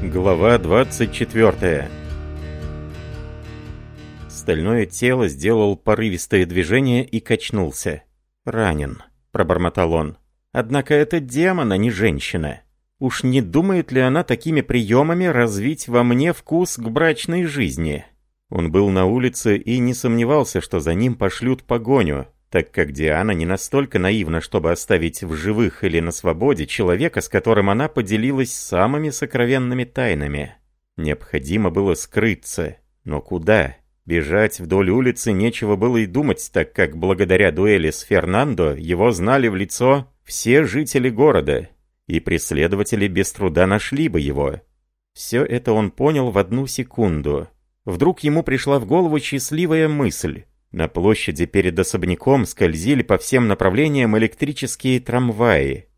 Глава 24 Стальное тело сделал порывистое движение и качнулся. «Ранен», — пробормотал он. «Однако это демон, а не женщина. Уж не думает ли она такими приемами развить во мне вкус к брачной жизни?» Он был на улице и не сомневался, что за ним пошлют погоню, так как Диана не настолько наивна, чтобы оставить в живых или на свободе человека, с которым она поделилась самыми сокровенными тайнами. Необходимо было скрыться, но куда? Бежать вдоль улицы нечего было и думать, так как благодаря дуэли с Фернандо его знали в лицо все жители города, и преследователи без труда нашли бы его. Все это он понял в одну секунду. Вдруг ему пришла в голову счастливая мысль. На площади перед особняком скользили по всем направлениям электрические трамваи.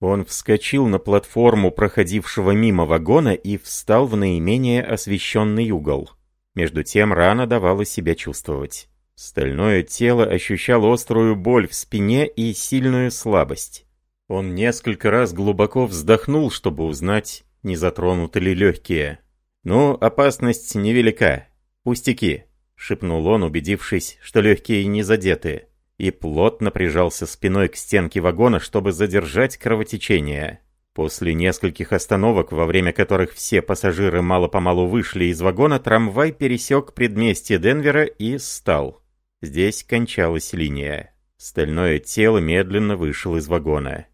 Он вскочил на платформу проходившего мимо вагона и встал в наименее освещенный угол. Между тем рана давала себя чувствовать. Стальное тело ощущало острую боль в спине и сильную слабость. Он несколько раз глубоко вздохнул, чтобы узнать, не затронуты ли легкие. Но опасность невелика. Пустяки. — шепнул он, убедившись, что легкие не задеты, и плотно прижался спиной к стенке вагона, чтобы задержать кровотечение. После нескольких остановок, во время которых все пассажиры мало-помалу вышли из вагона, трамвай пересек предместье Денвера и стал. Здесь кончалась линия. Стальное тело медленно вышел из вагона.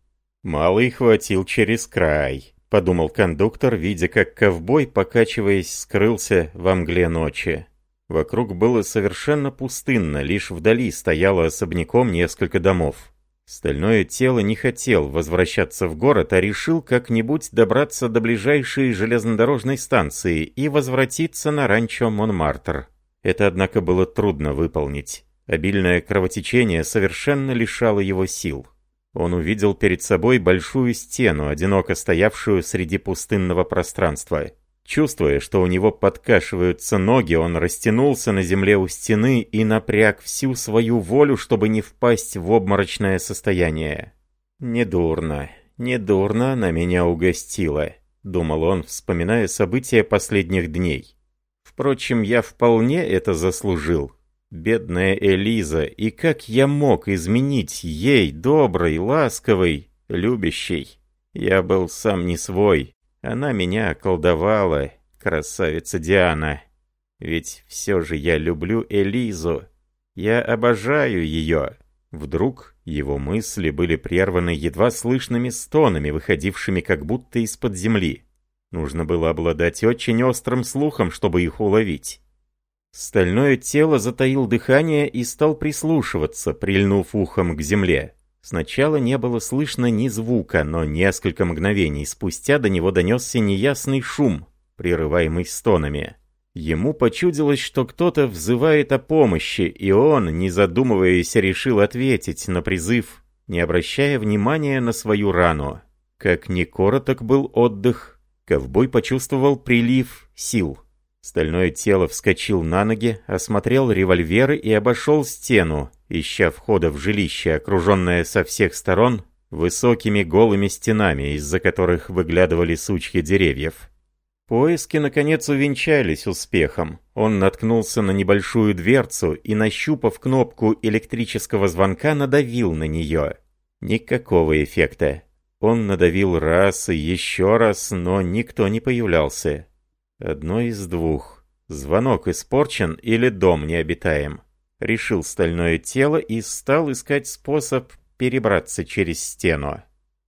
«Малый хватил через край», — подумал кондуктор, видя, как ковбой, покачиваясь, скрылся во мгле ночи. Вокруг было совершенно пустынно, лишь вдали стояло особняком несколько домов. Стальное тело не хотел возвращаться в город, а решил как-нибудь добраться до ближайшей железнодорожной станции и возвратиться на ранчо Монмартр. Это, однако, было трудно выполнить. Обильное кровотечение совершенно лишало его сил. Он увидел перед собой большую стену, одиноко стоявшую среди пустынного пространства. Чувствуя, что у него подкашиваются ноги, он растянулся на земле у стены и напряг всю свою волю, чтобы не впасть в обморочное состояние. «Недурно, недурно на меня угостила», — думал он, вспоминая события последних дней. «Впрочем, я вполне это заслужил. Бедная Элиза, и как я мог изменить ей, доброй, ласковой, любящей? Я был сам не свой, она меня околдовала, красавица Диана. Ведь все же я люблю Элизу. Я обожаю ее. Вдруг его мысли были прерваны едва слышными стонами, выходившими как будто из-под земли. Нужно было обладать очень острым слухом, чтобы их уловить. Стальное тело затаил дыхание и стал прислушиваться, прильнув ухом к земле. Сначала не было слышно ни звука, но несколько мгновений спустя до него донесся неясный шум, прерываемый стонами. Ему почудилось, что кто-то взывает о помощи, и он, не задумываясь, решил ответить на призыв, не обращая внимания на свою рану. Как ни короток был отдых, ковбой почувствовал прилив сил. Стальное тело вскочил на ноги, осмотрел револьверы и обошел стену, ища входа в жилище, окруженное со всех сторон высокими голыми стенами, из-за которых выглядывали сучки деревьев. Поиски, наконец, увенчались успехом. Он наткнулся на небольшую дверцу и, нащупав кнопку электрического звонка, надавил на нее. Никакого эффекта. Он надавил раз и еще раз, но никто не появлялся. Одно из двух. Звонок испорчен или дом необитаем. Решил стальное тело и стал искать способ перебраться через стену.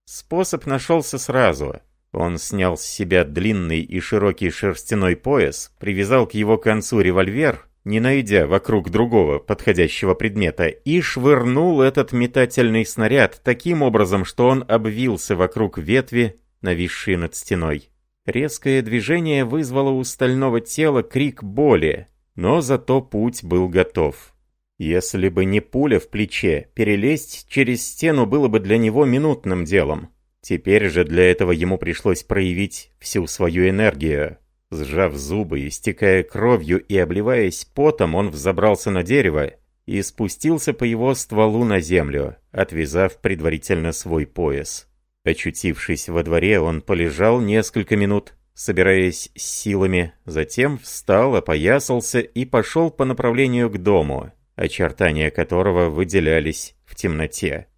Способ нашелся сразу. Он снял с себя длинный и широкий шерстяной пояс, привязал к его концу револьвер, не найдя вокруг другого подходящего предмета, и швырнул этот метательный снаряд таким образом, что он обвился вокруг ветви, нависшей над стеной. Резкое движение вызвало у стального тела крик боли, но зато путь был готов. Если бы не пуля в плече, перелезть через стену было бы для него минутным делом. Теперь же для этого ему пришлось проявить всю свою энергию. Сжав зубы, истекая кровью и обливаясь потом, он взобрался на дерево и спустился по его стволу на землю, отвязав предварительно свой пояс. Очутившись во дворе, он полежал несколько минут, собираясь с силами, затем встал, опоясался и пошел по направлению к дому, очертания которого выделялись в темноте.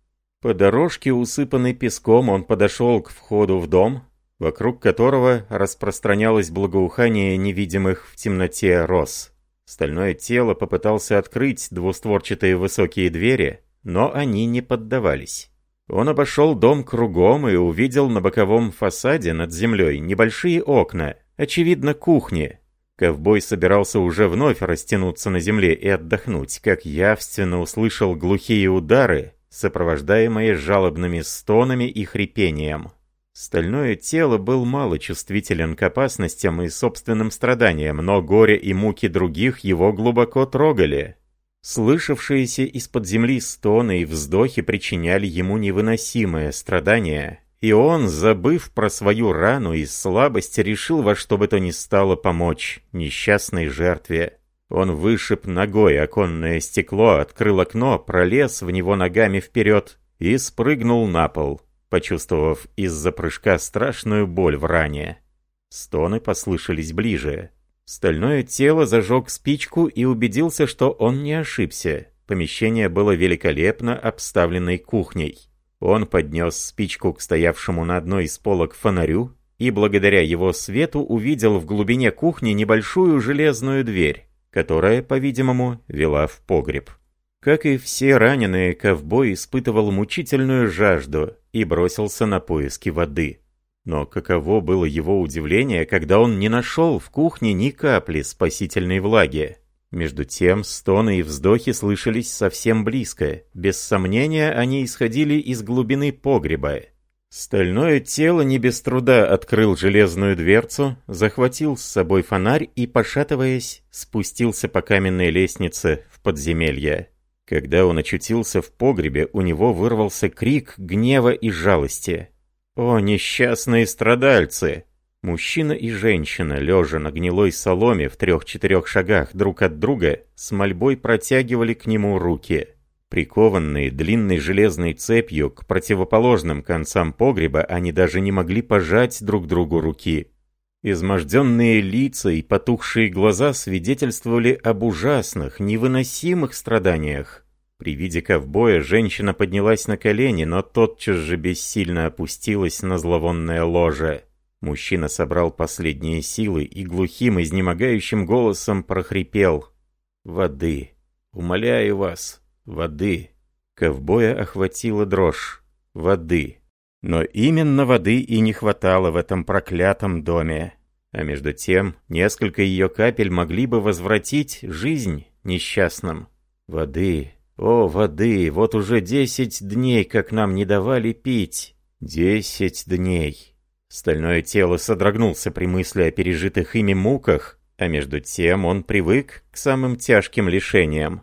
По дорожке, усыпанной песком, он подошел к входу в дом, вокруг которого распространялось благоухание невидимых в темноте роз. Стальное тело попытался открыть двустворчатые высокие двери, но они не поддавались. Он обошел дом кругом и увидел на боковом фасаде над землей небольшие окна, очевидно, кухни. Ковбой собирался уже вновь растянуться на земле и отдохнуть, как явственно услышал глухие удары, сопровождаемые жалобными стонами и хрипением. Стальное тело был мало чувствителен к опасностям и собственным страданиям, но горе и муки других его глубоко трогали. Слышавшиеся из-под земли стоны и вздохи причиняли ему невыносимое страдание, и он, забыв про свою рану и слабость, решил во что бы то ни стало помочь несчастной жертве. Он вышиб ногой оконное стекло, открыл окно, пролез в него ногами вперед и спрыгнул на пол, почувствовав из-за прыжка страшную боль в ране. Стоны послышались ближе. Стальное тело зажег спичку и убедился, что он не ошибся. Помещение было великолепно обставленной кухней. Он поднес спичку к стоявшему на одной из полок фонарю и благодаря его свету увидел в глубине кухни небольшую железную дверь, которая, по-видимому, вела в погреб. Как и все раненые, ковбой испытывал мучительную жажду и бросился на поиски воды. Но каково было его удивление, когда он не нашел в кухне ни капли спасительной влаги. Между тем, стоны и вздохи слышались совсем близко. Без сомнения, они исходили из глубины погреба. Стальное тело не без труда открыл железную дверцу, захватил с собой фонарь и, пошатываясь, спустился по каменной лестнице в подземелье. Когда он очутился в погребе, у него вырвался крик гнева и жалости. О, несчастные страдальцы! Мужчина и женщина, лежа на гнилой соломе в трех-четырех шагах друг от друга, с мольбой протягивали к нему руки. Прикованные длинной железной цепью к противоположным концам погреба, они даже не могли пожать друг другу руки. Изможденные лица и потухшие глаза свидетельствовали об ужасных, невыносимых страданиях. При виде ковбоя женщина поднялась на колени, но тотчас же бессильно опустилась на зловонное ложе. Мужчина собрал последние силы и глухим, изнемогающим голосом прохрипел. «Воды! Умоляю вас! Воды!» Ковбоя охватила дрожь. «Воды!» Но именно воды и не хватало в этом проклятом доме. А между тем, несколько ее капель могли бы возвратить жизнь несчастным. Воды. О, воды, вот уже десять дней, как нам не давали пить. Десять дней. Стальное тело содрогнулся при мысли о пережитых ими муках, а между тем он привык к самым тяжким лишениям.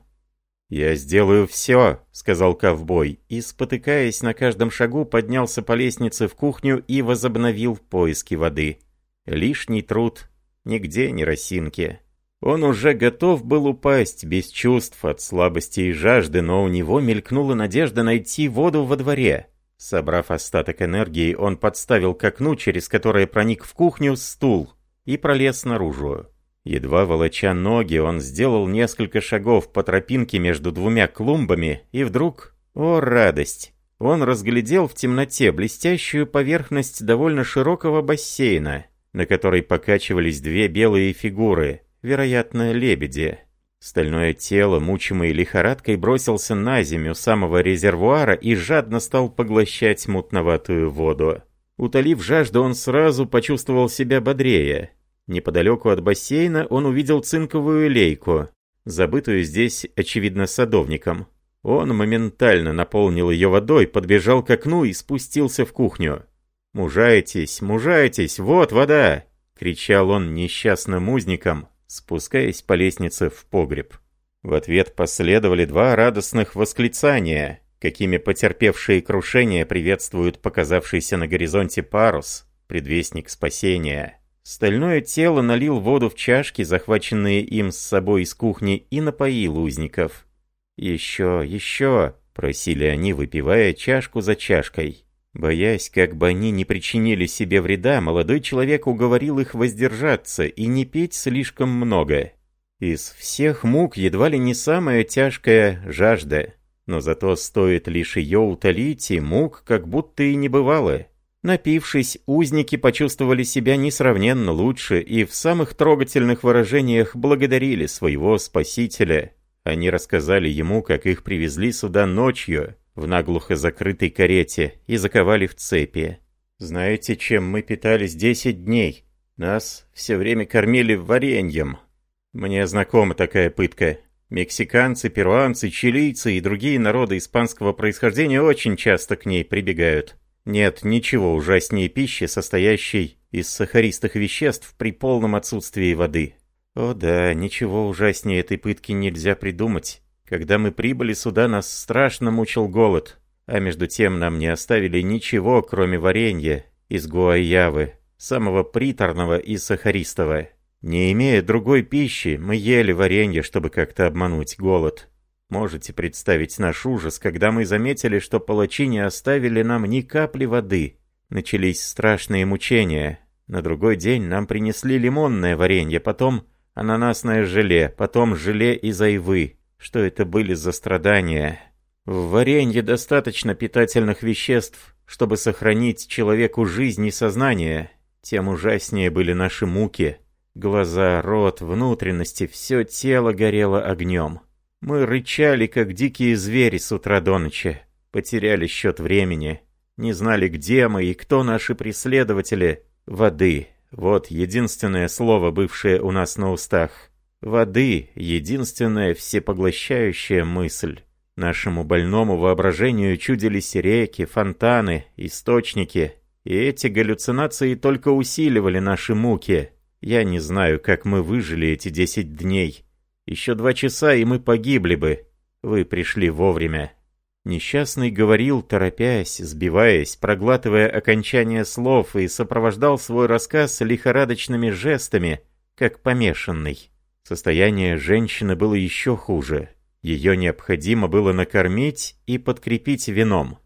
«Я сделаю все», — сказал ковбой, и, спотыкаясь на каждом шагу, поднялся по лестнице в кухню и возобновил поиски воды. Лишний труд. Нигде ни росинки. Он уже готов был упасть без чувств от слабости и жажды, но у него мелькнула надежда найти воду во дворе. Собрав остаток энергии, он подставил к окну, через которое проник в кухню, стул и пролез наружу. Едва волоча ноги, он сделал несколько шагов по тропинке между двумя клумбами, и вдруг... О, радость! Он разглядел в темноте блестящую поверхность довольно широкого бассейна, на которой покачивались две белые фигуры — вероятно, лебеди. Стальное тело, мучимое лихорадкой, бросился на землю самого резервуара и жадно стал поглощать мутноватую воду. Утолив жажду, он сразу почувствовал себя бодрее. Неподалеку от бассейна он увидел цинковую лейку, забытую здесь, очевидно, садовником. Он моментально наполнил ее водой, подбежал к окну и спустился в кухню. «Мужайтесь, мужайтесь, вот вода!» — кричал он несчастным узникам, спускаясь по лестнице в погреб. В ответ последовали два радостных восклицания, какими потерпевшие крушение приветствуют показавшийся на горизонте парус, предвестник спасения. Стальное тело налил воду в чашки, захваченные им с собой из кухни, и напоил узников. «Еще, еще!» — просили они, выпивая чашку за чашкой. Боясь, как бы они не причинили себе вреда, молодой человек уговорил их воздержаться и не петь слишком много. Из всех мук едва ли не самая тяжкая жажда. Но зато стоит лишь ее утолить, и мук как будто и не бывало. Напившись, узники почувствовали себя несравненно лучше и в самых трогательных выражениях благодарили своего спасителя. Они рассказали ему, как их привезли сюда ночью, в наглухо закрытой карете и заковали в цепи. Знаете, чем мы питались десять дней? Нас все время кормили вареньем. Мне знакома такая пытка. Мексиканцы, перуанцы, чилийцы и другие народы испанского происхождения очень часто к ней прибегают. Нет ничего ужаснее пищи, состоящей из сахаристых веществ при полном отсутствии воды. О да, ничего ужаснее этой пытки нельзя придумать. Когда мы прибыли сюда, нас страшно мучил голод, а между тем нам не оставили ничего, кроме варенья из гуайявы самого приторного и сахаристого. Не имея другой пищи, мы ели варенье, чтобы как-то обмануть голод. Можете представить наш ужас, когда мы заметили, что палачи не оставили нам ни капли воды. Начались страшные мучения. На другой день нам принесли лимонное варенье, потом ананасное желе, потом желе из айвы что это были за страдания. В варенье достаточно питательных веществ, чтобы сохранить человеку жизнь и сознание. Тем ужаснее были наши муки. Глаза, рот, внутренности, все тело горело огнем. Мы рычали, как дикие звери с утра до ночи. Потеряли счет времени. Не знали, где мы и кто наши преследователи. Воды. Вот единственное слово, бывшее у нас на устах. Воды — единственная всепоглощающая мысль. Нашему больному воображению чудились реки, фонтаны, источники. И эти галлюцинации только усиливали наши муки. Я не знаю, как мы выжили эти десять дней. Еще два часа, и мы погибли бы. Вы пришли вовремя. Несчастный говорил, торопясь, сбиваясь, проглатывая окончание слов и сопровождал свой рассказ лихорадочными жестами, как помешанный. Состояние женщины было еще хуже. Ее необходимо было накормить и подкрепить вином.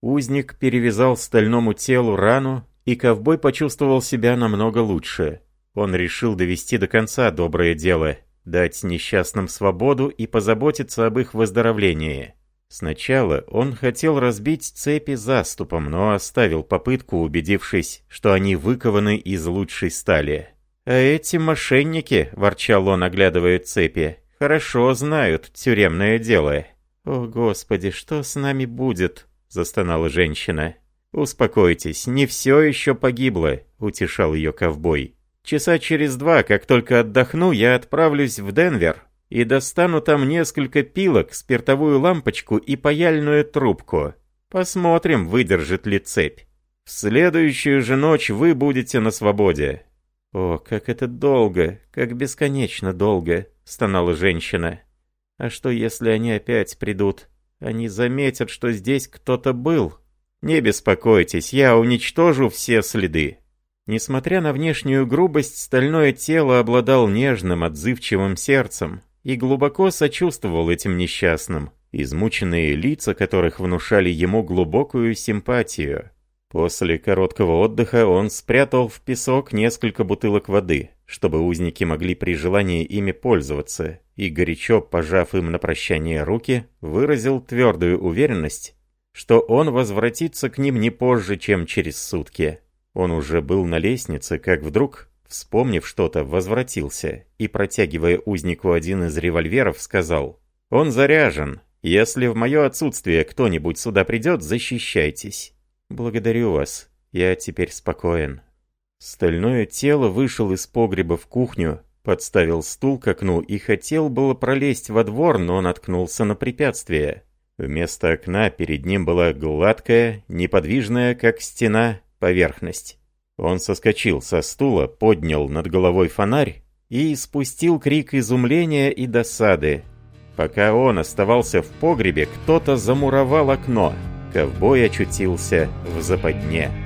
Узник перевязал стальному телу рану, и ковбой почувствовал себя намного лучше. Он решил довести до конца доброе дело, дать несчастным свободу и позаботиться об их выздоровлении. Сначала он хотел разбить цепи заступом, но оставил попытку, убедившись, что они выкованы из лучшей стали. «А эти мошенники», — ворчал он, оглядывая цепи, — «хорошо знают тюремное дело». «О, Господи, что с нами будет?» — застонала женщина. «Успокойтесь, не все еще погибло», — утешал ее ковбой. «Часа через два, как только отдохну, я отправлюсь в Денвер и достану там несколько пилок, спиртовую лампочку и паяльную трубку. Посмотрим, выдержит ли цепь. В следующую же ночь вы будете на свободе. «О, как это долго, как бесконечно долго!» — стонала женщина. «А что, если они опять придут? Они заметят, что здесь кто-то был. Не беспокойтесь, я уничтожу все следы». Несмотря на внешнюю грубость, стальное тело обладал нежным, отзывчивым сердцем и глубоко сочувствовал этим несчастным, измученные лица которых внушали ему глубокую симпатию. После короткого отдыха он спрятал в песок несколько бутылок воды, чтобы узники могли при желании ими пользоваться, и горячо, пожав им на прощание руки, выразил твердую уверенность, что он возвратится к ним не позже, чем через сутки. Он уже был на лестнице, как вдруг, вспомнив что-то, возвратился и, протягивая узнику один из револьверов, сказал «Он заряжен. Если в мое отсутствие кто-нибудь сюда придет, защищайтесь». «Благодарю вас. Я теперь спокоен». Стальное тело вышел из погреба в кухню, подставил стул к окну и хотел было пролезть во двор, но наткнулся на препятствие. Вместо окна перед ним была гладкая, неподвижная, как стена, поверхность. Он соскочил со стула, поднял над головой фонарь и спустил крик изумления и досады. Пока он оставался в погребе, кто-то замуровал окно — ковбой очутился в западне.